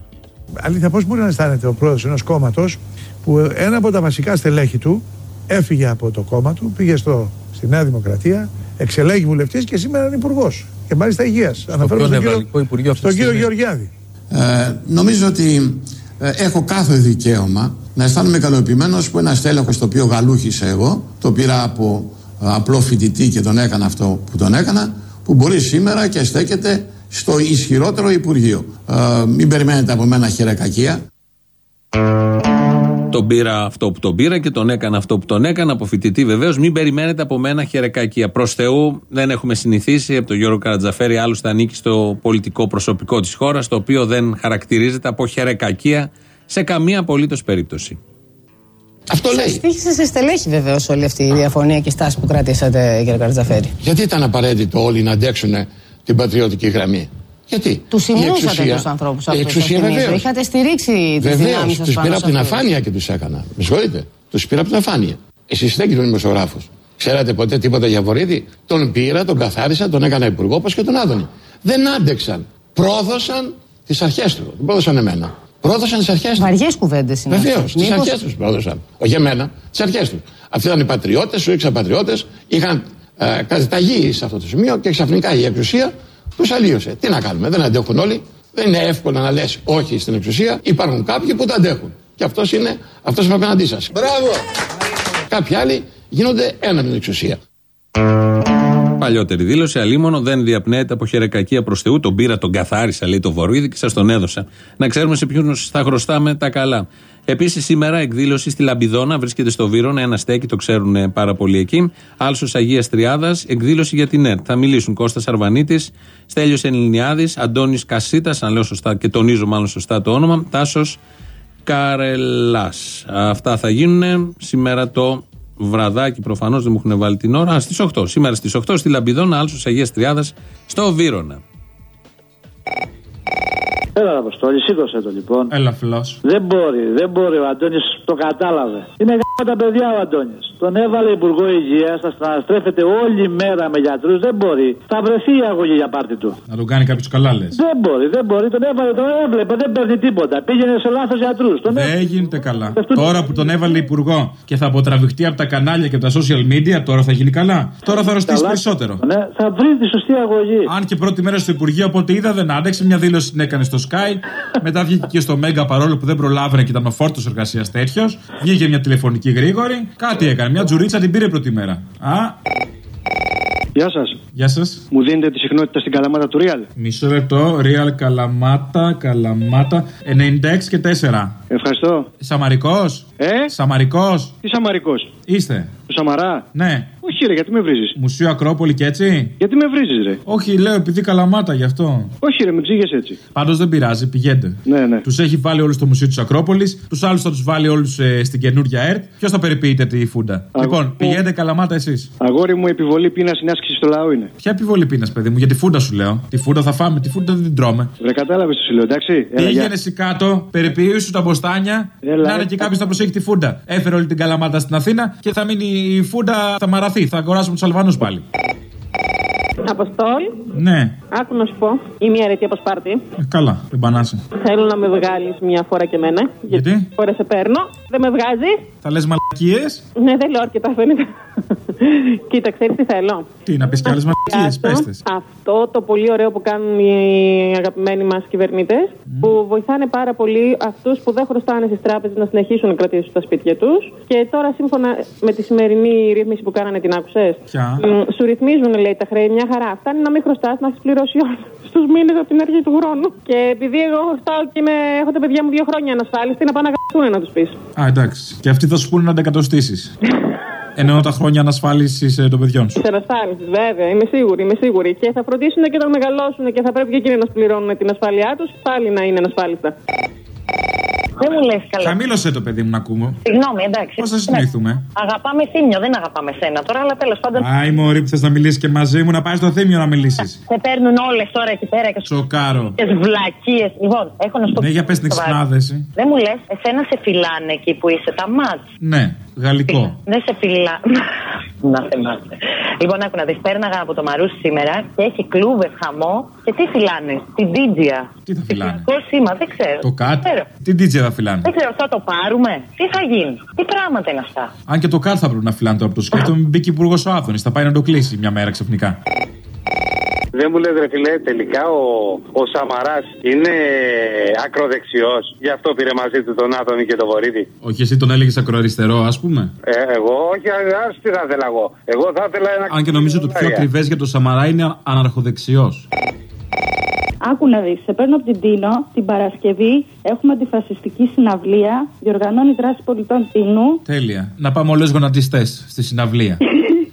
Αλήθεια, πώς μπορεί να αισθάνεται ο πρόεδρος ενός κόμματος που ένα από τα βασικά στελέχη του έφυγε από το κόμμα του, πήγε στο, στη Νέα Δημοκρατία, εξελέγει βουλευτής και σήμερα είναι υπουργός. Και μάλιστα υγείας. Αναφέρω στον κύριο, στον κύριο Γεωργιάδη. Ε, νομίζω ότι ε, έχω κάθε δικαίωμα να αισθάνομαι ικανοποιημένος που ένα τέλεχο το οποίο γαλούχησα εγώ, το πήρα από ε, απλό φοιτητή και τον έκανα αυτό που τον έκανα, που μπορεί σήμερα και στέκεται στο ισχυρότερο Υπουργείο. Ε, μην περιμένετε από μένα χειρακακία. Τον πήρα αυτό που τον πήρα και τον έκανα αυτό που τον έκανα από φοιτητή βεβαίως. Μην περιμένετε από μένα χερεκακία. Προς Θεού δεν έχουμε συνηθίσει από τον Γιώργο Καρατζαφέρη, άλλωστε ανήκει στο πολιτικό προσωπικό της χώρας, το οποίο δεν χαρακτηρίζεται από χερεκακία σε καμία απολύτως περίπτωση. Αυτό λέει. Στήχησε σε στελέχη βεβαίως όλη αυτή η διαφωνία και η στάση που κρατήσατε, κύριε Καρατζαφέρη. Γιατί ήταν απαραίτητο όλοι να αντέξουν την πατριωτική γραμμή; Γιατί; Τους θυμούσατε τους ανθρώπους αυτούς. Η εξουσία βεβαίως. Είχατε στηρίξει τις δυνάμεις σας. Τους πήρα από την αφάνεια και τους έκανα. Με συγχωρείτε. Τους πήρα από την αφάνεια. Εσείς δεν κύριε δημοσιογράφος. Ξέρατε ποτέ τίποτα για Βορύδη; Τον πήρα, τον καθάρισα, τον έκανα υπουργό όπως και τον Άδωνη. Δεν άντεξαν. Πρόδωσαν τις αρχές τους. Δεν πρόδωσαν εμένα. Πρόδωσαν τις αρχές τους. Βαριές κουβέντες είναι. Βεβαίως. Τις αρχές τους πρόδωσαν. Όχι εμένα, τις αρχές τους. Αυτοί ήταν οι πατριώτες, σου έξα πατριώτες, είχαν ε, καταταγεί σε αυτό το σημείο και ξαφνικά η εξουσία του αλλίωσε. Τι να κάνουμε, δεν αντέχουν όλοι. Δεν είναι εύκολο να λες όχι στην εξουσία. Υπάρχουν κάποιοι που τα αντέχουν. Και αυτός είναι αυτός που απέναντί σας. Μπράβο! Κάποιοι άλλοι γίνονται ένα με την εξουσία. Παλιότερη δήλωση, αλίμονο, δεν διαπνέεται από χερεκακία προς Θεού. Τον πήρα, τον καθάρισα, λέει το Βορύδη και σας τον έδωσα. Να ξέρουμε σε ποιους θα χρωστάμε τα καλά. Επίσης, σήμερα εκδήλωση στη Λαμπιδόνα βρίσκεται στο Βύρονα, ένα στέκι, το ξέρουν πάρα πολύ εκεί. Άλσος Αγίας Τριάδας, εκδήλωση για την ΕΡΤ. Θα μιλήσουν Κώστας Αρβανίτης, Στέλιος Ελληνιάδη, Αντώνης Κασίτας, αν λέω σωστά και τονίζω μάλλον σωστά το όνομα, Τάσος Καρελάς. Αυτά θα γίνουν σήμερα το βραδάκι, προφανώς δεν μου έχουν βάλει την ώρα. Στις 8. Σήμερα στις 8 στη Λαμπιδόνα, Άλσος Αγίας Τριάδας, στο Βύρονα. Έλα, Αποστόλη, σήκωσε το λοιπόν. Έλα, φιλός. Δεν μπορεί, δεν μπορεί. Ο Αντώνης το κατάλαβε. Είναι γάμο τα παιδιά ο Αντώνη. Τον έβαλε Υπουργό Υγείας, θα στρέφεται όλη μέρα με γιατρούς. Δεν μπορεί. Θα βρεθεί η αγωγή για πάρτι του. Να τον κάνει κάποιος καλά, λες. Δεν μπορεί, δεν μπορεί. Τον έβαλε, τον έβλεπε, δεν παίρνει τίποτα. Πήγαινε σε λάθος γιατρούς. Δεν γίνεται καλά. Τώρα που τον έβαλε Υπουργό και θα αποτραβηχτεί από τα κανάλια και από τα social media, τώρα θα γίνει καλά. Τώρα θα αρρωστήσει περισσότερο. Ναι, θα βρει τη σωστή αγωγή. Αν και πρώτη μέρα στο Υπουργείο, από ό,τι είδα, δεν άντεξε. Μια δήλωση την έκανε στο Sky. Μετά βγήκε και στο Μέγκα παρόλο που δεν προλάβαινε και ήταν ο φόρτος εργασίας τέτοιο. Βγήκε μια τηλεφωνική γρήγορη. Κάτι έκανε. Μια τζουρίτσα την πήρε πρώτη μέρα. Α. Γεια σας. Γεια σας. Μου δίνετε τη συχνότητα στην καλαμάτα του Real. Μισό λεπτό. Real Καλαμάτα, Καλαμάτα. 96 και 4. Ευχαριστώ. Σαμαρικός. Ε; Σαμαρικός. Τι Σαμαρικός; Είστε. Του Σαμαρά; Ναι. Όχι, ρε, γιατί με βρίζεις; Μουσείο Ακρόπολη και έτσι; Γιατί με βρίζεις, ρε; Όχι, λέω επειδή καλαμάτα γι' αυτό. Όχι, ρε, με ψήγες έτσι. Πάντως δεν πειράζει, πηγαίνετε. Ναι, ναι. Τους έχει βάλει όλους στο Μουσείο της Ακρόπολης, τους άλλους θα τους βάλει όλους ε, στην καινούργια ΕΡΤ. Ποιος θα περιποιείται τη φούντα; Α, λοιπόν, ναι. πηγαίνετε καλαμάτα εσείς. Αγόρι μου, επιβολή πείνας συνάσκηση στο λαό είναι. Ποια επιβολή πείνας, παιδί μου, για τη φούντα σου λέω. Τη φούντα θα φάμε, τη φούντα δεν την τρώμε. Βρε, κατάλαβες το σου λέω, εντάξει; Έλα, Πήγαινε γεια. εσύ κάτω, περιποιήσου τα μποστάνια. Έλα, να είναι ε. και κάποιος να προσέχει τη φούντα. Έφερε όλη την καλαμάτα στην Αθήνα και θα μείνει η φούντα, θα μαραθεί. Θα αγοράσουμε τους Αλβανού πάλι. Αποστόλ, Ναι, άκου να σου πω. Ή μια αρετή από Σπάρτη. ε, καλά, δεν πανάσαι. Θέλω να με βγάλεις μια φορά και εμένα. Γιατί; Φορά σε παίρνω. Δεν με βγάζει. Θα λες μαλακίες; Ναι, δεν λέω αρκετά, δεν είναι. Κοίτα, ξέρεις τι θέλω; Τι, να πεις κι άλλες μαλακίες, Κάτω, πέστε. Αυτό το πολύ ωραίο που κάνουν οι αγαπημένοι μας κυβερνήτες, που βοηθάνε πάρα πολύ αυτούς που δεν χρωστάνε στις τράπεζες να συνεχίσουν να κρατήσουν τα σπίτια τους. Και τώρα, σύμφωνα με τη σημερινή ρύθμιση που κάνανε, την άκουσες; Ποια; Σου ρυθμίζουν, λέει, τα χρέη μια χαρά. Φτάνει να μην χρωστάς, να έχεις πληρώσει όλου του μήνες από την αρχή του χρόνου. Και επειδή εγώ χρωστάω και είμαι, έχω τα παιδιά μου δύο χρόνια ανασφάλιστη, να πάνε να γαμπτούν να τους πεις. Α, εντάξει. Και αυτοί θα σου πούνε να αντεκατοστήσεις. Εννοώ τα χρόνια ανασφάλισης των παιδιών σου. Της ανασφάλισης, βέβαια, είμαι σίγουρη, είμαι σίγουρη. Και θα φροντίσουν και όταν μεγαλώσουν και θα πρέπει και εκείνοι να σπληρώνουν την ασφάλειά τους, πάλι να είναι ανασφάλιστα. Δεν μου λες καλά. Χαμήλωσε το παιδί μου να ακούμε. Συγγνώμη, εντάξει. Πώς θα συνηθούμε. Αγαπάμε θύμιο, δεν αγαπάμε σένα τώρα, αλλά τέλος πάντων. Άι, Μωρή που θες να μιλήσεις και μαζί μου, να πάει στο θύμιο να μιλήσεις. Σε παίρνουν όλες τώρα εκεί πέρα και σου Σοκάρω. βλακίες. Λοιπόν, έχω να σου πω. Ναι, για πες την εξυπνάδεση. Δεν μου λες, εσένα σε φυλάνε εκεί που είσαι τα μάτς. Ναι, γαλλικό. Δεν σε φυλά. Να θεμάστε. Λοιπόν, άκου να δεις. Πέρναγα από το Μαρούσι σήμερα και έχει κλούβες χαμό. Και τι φυλάνε, την Τίτζια. Τι θα φυλάνε; Πώ σήμα, δεν ξέρω. Το κάτ. Ξέρω. Τι DJ θα φυλάνε; Δεν ξέρω, θα το πάρουμε. Τι θα γίνει, τι πράγματα είναι αυτά; Αν και το κάτ θα πρέπει να φυλάνε τώρα από το σκέφτομαι, μπήκε υπουργός ο Άδωνης. Θα πάει να το κλείσει μια μέρα ξαφνικά. Δεν μου λες ρε φιλέ, τελικά ο, ο Σαμαράς είναι ακροδεξιός. Γι' αυτό πήρε μαζί του τον Άδωνη και τον Βορύδη. Όχι, εσύ τον έλεγες ακροαριστερό, ας πούμε; Ε, εγώ, όχι, ας τι θα ήθελα εγώ. Εγώ θα ήθελα ένα... Αν και νομίζω το πιο ακριβές για το Σαμαρά είναι αναρχοδεξιός. Άκου να δεις, σε παίρνω από την Τίνο την Παρασκευή. Έχουμε αντιφασιστική συναυλία. Διοργανώνει δράση πολιτών Τίνου. Τέλεια. Να πάμε όλες γονατιστές στη συναυλία.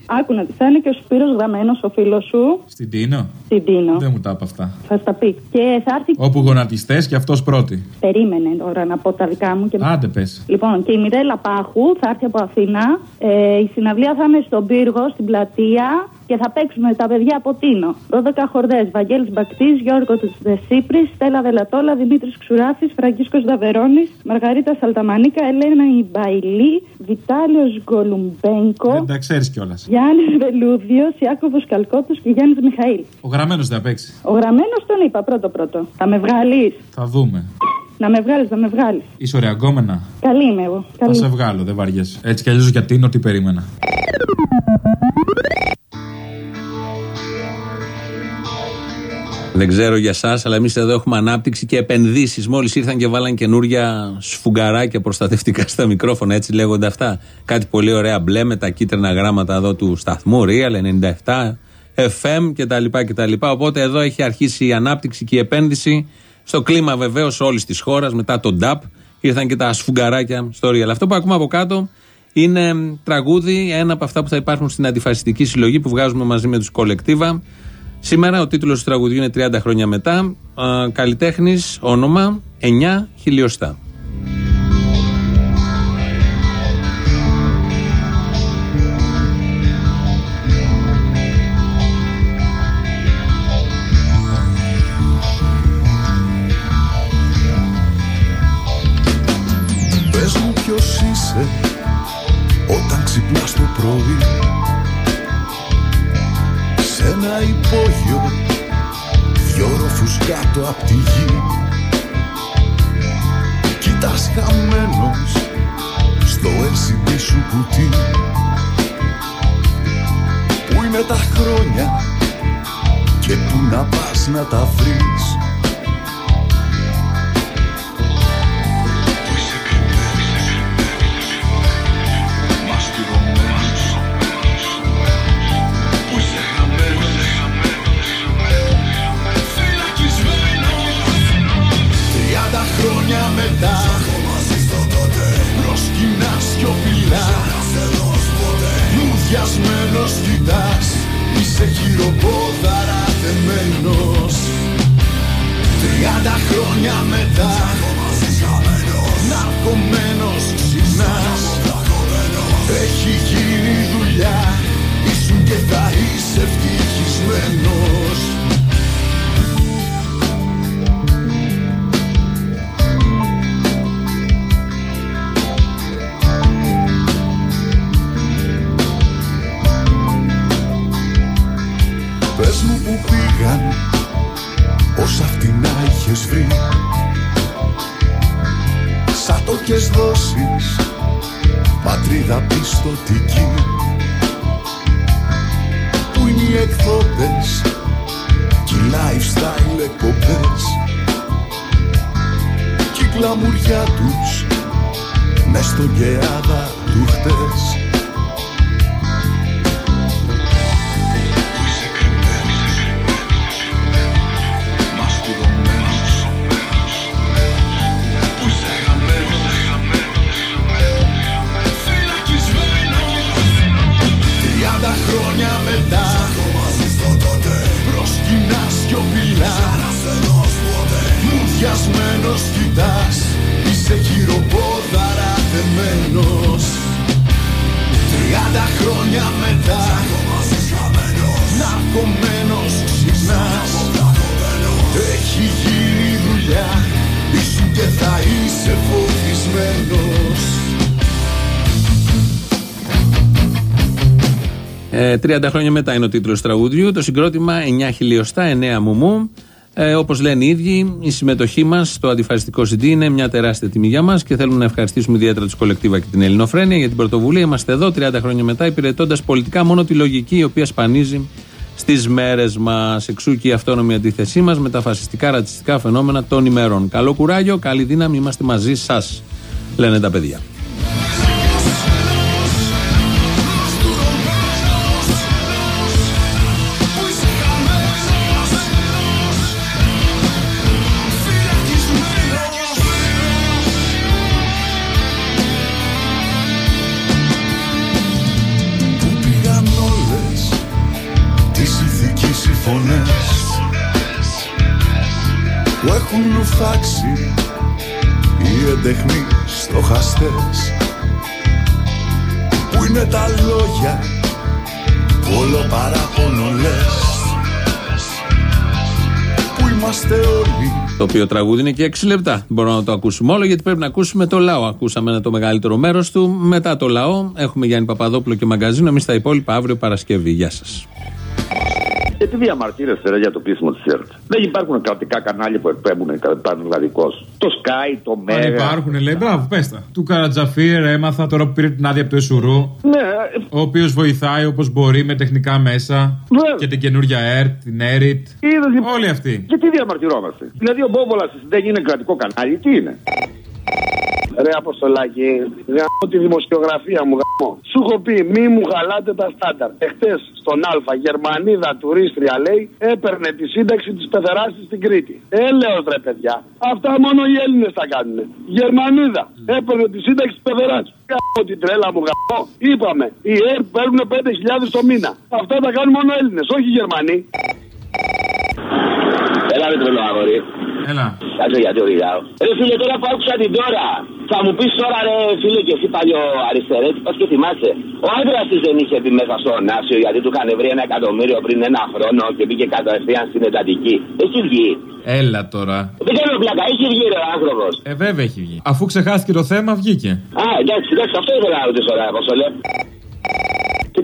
Άκου να δεις, θα είναι και ο Σπύρος Γραμμένος, ο φίλος σου. Στην Τίνο; Στην Τίνο. Δεν μου τα είπα αυτά. Θα στα πει. Και θα έρθει. Όπου γονατιστές και αυτός πρώτη. Περίμενε τώρα να πω τα δικά μου. Και... Άντε πες. Λοιπόν, και η Μιρέλα Πάχου θα έρθει από Αθήνα. Ε, η συναυλία θα είναι στον πύργο, στην πλατεία. Και θα παίξουμε τα παιδιά από Τίνο. 12 χορδές. Βαγγέλης Μπακτής, Γιώργος Δεσίπρης, Στέλλα Δελατόλα, Δημήτρης Ξουράφης, Φραγκίσκος Δαβερόνη, Μαργαρίτα Σαλταμανίκα, Ελένα Ιμπαϊλή, Βιτάλιος Γκολουμπέγκο. Δεν τα ξέρεις κιόλας. Γιάννης Βελούδιος, Ιάκωβος Καλκότο και Γιάννης Μιχαήλ. Ο γραμμένος δεν θα παίξει. Ο γραμμένος τον είπα πρώτο-πρώτο. Θα με βγάλεις; Θα δούμε. Να με βγάλεις, να με βγάλεις. Είσαι ωραία γκόμενα. Καλή είμαι εγώ. Θα Καλή. σε βγάλω, δεν βαριέσαι. Έτσι κι αλλιώς γιατί είναι ό,τι περίμενα. Δεν ξέρω για εσά, αλλά εμείς εδώ έχουμε ανάπτυξη και επενδύσεις. Μόλις ήρθαν και βάλαν καινούρια σφουγγαράκια προστατευτικά στα μικρόφωνα, έτσι λέγονται αυτά. Κάτι πολύ ωραία μπλε με τα κίτρινα γράμματα εδώ του σταθμού, Real 97, FM κτλ. κτλ. Οπότε εδώ έχει αρχίσει η ανάπτυξη και η επένδυση στο κλίμα βεβαίως όλης της χώρας μετά τον DAP. Ήρθαν και τα σφουγγαράκια στο Real. Αυτό που ακούμε από κάτω είναι τραγούδι, ένα από αυτά που θα υπάρχουν στην αντιφασιστική συλλογή που βγάζουμε μαζί με τους κολεκτίβα. Σήμερα ο τίτλος του τραγουδιού είναι 30 χρόνια μετά. Καλλιτέχνης, όνομα 9 χιλιοστά. Πες μου ποιος είσαι όταν ξυπνάς το πρωί Σ' ένα υπόγειο δυο ροφούς κάτω απ' τη γη. Κοιτάς χαμένος στο LCD σου κουτί. Πού είναι τα χρόνια και πού να πας να τα βρεις Προσκυνάς σιωπηλά Μουδιασμένος κοιτάς Είσαι χειροπόδαρα δεμένος Τριάντα χρόνια μετά Ναρκωμένος ξυπνάς Έχει γίνει δουλειά Ήσουν και θα είσαι ευτυχισμένος Έχει γίνει η δουλειά Ήσουν και θα είσαι φοβισμένος Ε, 30 χρόνια μετά είναι ο τίτλος του τραγουδιού. Το συγκρότημα 9 χιλιοστά, 9 μουμού. Ε, Όπως λένε οι ίδιοι, η συμμετοχή μας στο αντιφασιστικό CD είναι μια τεράστια τιμή για μας και θέλουμε να ευχαριστήσουμε ιδιαίτερα τους κολεκτίβα και την Ελληνοφρένεια για την πρωτοβουλία. Είμαστε εδώ 30 χρόνια μετά, υπηρετώντας πολιτικά μόνο τη λογική η οποία σπανίζει στις μέρες μας. Εξού και η αυτόνομη αντίθεσή μας με τα φασιστικά ρατσιστικά φαινόμενα των ημερών. Καλό κουράγιο, καλή δύναμη, είμαστε μαζί σας, λένε τα παιδιά. Που έχουν λουφάξει οι εντεχνοί στοχαστές Πού είναι τα λόγια που όλο παράπονο λες Πού είμαστε όλοι Το οποίο τραγούδι είναι και 6 λεπτά. Δεν Μπορούμε να το ακούσουμε όλο γιατί πρέπει να ακούσουμε το λαό. Ακούσαμε το μεγαλύτερο μέρος του. Μετά το λαό έχουμε Γιάννη Παπαδόπουλο και μαγκαζίνο. Εμείς τα υπόλοιπα αύριο Παρασκευή. Γεια σας. Και τι διαμαρτύρεστε ρε, για το κλείσιμο της ΕΡΤ. Δεν υπάρχουν κρατικά κανάλια που εκπέμπουν πανελλαδικώς. Το Sky, το Αν Mega. υπάρχουν, λέει, μπράβο, πες τα. Του Καρατζαφίρ έμαθα τώρα που πήρε την άδεια από το Εσουρού. Ναι, Ο οποίος βοηθάει όπως μπορεί με τεχνικά μέσα. Βέβαια. Και την καινούργια ΕΡΤ, την ΕΡΙΤ. είδες, λοιπόν. Όλοι αυτοί. Και τι διαμαρτυρόμαστε. Δηλαδή ο Μπόμπολα δεν είναι κρατικό κανάλι, τι είναι; Ρε Αποστολάκη, γαμώ τη δημοσιογραφία μου γαμώ. Σου έχω πει μη μου χαλάτε τα στάνταρ. Εχθές στον Α, Γερμανίδα τουρίστρια λέει, έπαιρνε τη σύνταξη της πεθερά της στην Κρήτη. Έλεος ρε παιδιά. Αυτά μόνο οι Έλληνες τα κάνουν. Γερμανίδα έπαιρνε τη σύνταξη της πεθερά. Γαμώ την τρέλα μου γαμώ. Είπαμε, οι ΕΡΤ παίρνουν 5.000 το μήνα. Αυτά τα κάνουν μόνο Έλληνες, όχι οι Γερμανοί. Έλα με τρελό αγόρι. Έλα. Κάτσε γιατί οδηγάω. Ρε φίλε, τώρα που άκουσα την τώρα. Θα μου πεις τώρα, ρε φίλε, και εσύ παλιό αριστερέτη, πας και θυμάσαι. Ο άντρας της δεν είχε μπει μέσα στο Νάσιο γιατί του είχαν βρει ένα εκατομμύριο πριν ένα χρόνο και μπήκε κατευθείαν στην εντατική. Έχει βγει. Έλα τώρα. Δεν κάνω πλάκα, έχει βγει ρε άνθρωπος. Ε, βέβαια έχει βγει. Αφού ξεχάστηκε το θέμα, βγήκε. Α, εντάξει, εντάξει, αυτό ήθελα να ρωτήσω τώρα, πώ το λέω. Και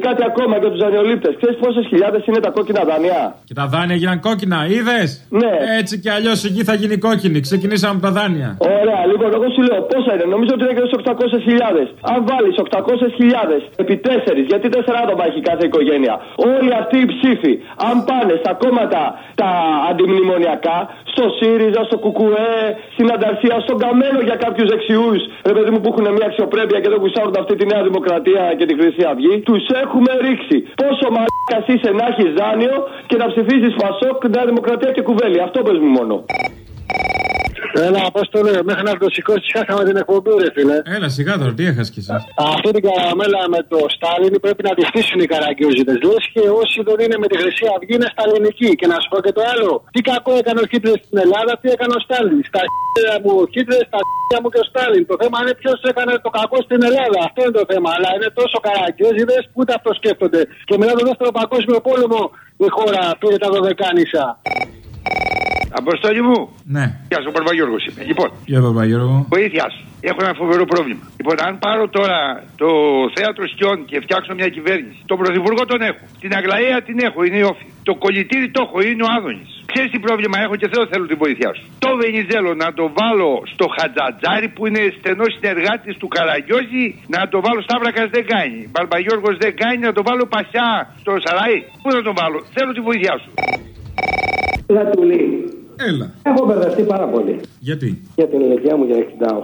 κάτι ακόμα για τους δανειολήπτε. Ξέρεις πόσες χιλιάδες είναι τα κόκκινα δάνεια; Και τα δάνεια έγιναν κόκκινα, είδες! Ναι. Έτσι κι αλλιώς η γη θα γίνει κόκκινη. Ξεκινήσαμε από τα δάνεια. Ωραία, λοιπόν, εγώ σου λέω πόσα είναι; Νομίζω ότι είναι και 800.000. Αν βάλεις 800.000 επί 4, γιατί 4 άτομα έχει κάθε οικογένεια. Όλοι αυτοί οι ψήφοι, αν πάνε στα κόμματα τα αντιμνημονιακά, στο ΣΥΡΙΖΑ, στο ΚΚΕ, στην Ανταρσία, στον Καμένο για κάποιους δεξιούς, ρε παιδί μου που έχουν μια αξιοπρέπεια και δεν γουσάρουν αυτή τη Νέα Δημοκρατία και τη Χρυσή Αυγή, τους έχουμε ρίξει. Πόσο μαλάκα είσαι να έχεις δάνειο και να ψηφίζεις Φασόκ, Νέα Δημοκρατία και κουβέλη. Αυτό πες μου μόνο. Έλα, πώ το λέω, μέχρι να το σηκώσει, χάσαμε την εκπομπή, ρε φίλε. Έλα, σιγά τώρα, τι έχασες κι εσύ; Αυτή την καραμέλα με το Στάλιν πρέπει να τη στήσουν οι καραγκιόζητες. Λες και όσοι δεν είναι με τη Χρυσή Αυγή είναι σταλινικοί. Και να σου πω και το άλλο. Τι κακό έκανε ο Χίτλερ στην Ελλάδα, τι έκανε ο Στάλιν. Στα χέρια μου ο Χίτλερ, στα χέρια μου και ο Στάλιν. Το θέμα είναι ποιος έκανε το κακό στην Ελλάδα. Αυτό είναι το θέμα. Αλλά είναι τόσο καραγκιόζητες που ούτε αυτό σκέφτονται. Και μετά το δεύτερο παγκόσμιο πόλεμο η χώρα πήρε τα δωδεκάνησα. Αποστόλη μου. Ναι. Γεια σου, Παπαγιώργο είμαι. Λοιπόν, Για Παπαγιώργο. βοήθειας σου. Έχω ένα φοβερό πρόβλημα. Λοιπόν, αν πάρω τώρα το θέατρο Σκιών και φτιάξω μια κυβέρνηση, τον πρωθυπουργό τον έχω. Την Αγλαία την έχω, είναι η όφη. Το κολλητήρι το έχω, είναι ο Άδωνης. Ξέρεις τι πρόβλημα έχω και θέλω, θέλω την βοήθειά σου. Το Βενιζέλο να το βάλω στο Χατζατζάρι που είναι στενός συνεργάτης του Καραγκιόζη, να το βάλω Σταύρακας δεν κάνει. Μπαρμπαγιώργος δεν κάνει, να το βάλω Πασιά στο Σαράι. Πού να τον βάλω, θέλω τη βοήθειά σου. Λατουλή. Έλα. Έχω μπερδευτεί πάρα πολύ. Γιατί; Για την ηλικία μου, για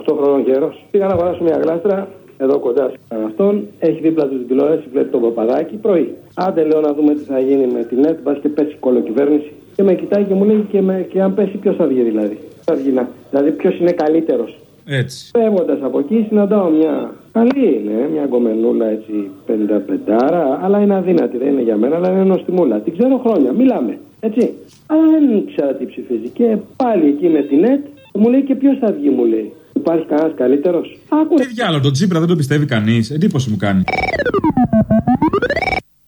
68 χρόνων καιρός, πήγα να αγοράσω μια γλάστρα εδώ κοντά σε αυτόν. Έχει δίπλα του την τηλεόραση, βλέπει τον παπαδάκι πρωί. Άντε λέω να δούμε τι θα γίνει με την ΕΤ, μπας και πέσει κολοκυβέρνηση. Και με κοιτάει και μου λέει και, με, και αν πέσει ποιος θα βγει δηλαδή; Θα βγει να. Δηλαδή ποιος είναι καλύτερος; Έτσι. Φεύγοντας από εκεί, συναντάω μια. Καλή είναι, μια γκομενούλα έτσι 55, αλλά είναι αδύνατη, δεν είναι για μένα, αλλά είναι νοστιμούλα. Την ξέρω χρόνια, μιλάμε. Έτσι. ξέρω ήξερα τι ψηφίζει. Και πάλι εκεί με την ΕΤ μου λέει και ποιος θα βγει, μου λέει. Υπάρχει κανένας καλύτερος; Άκουσα. Τι διάλογο, τον Τσίπρα δεν τον πιστεύει κανείς. Εντύπωση μου κάνει.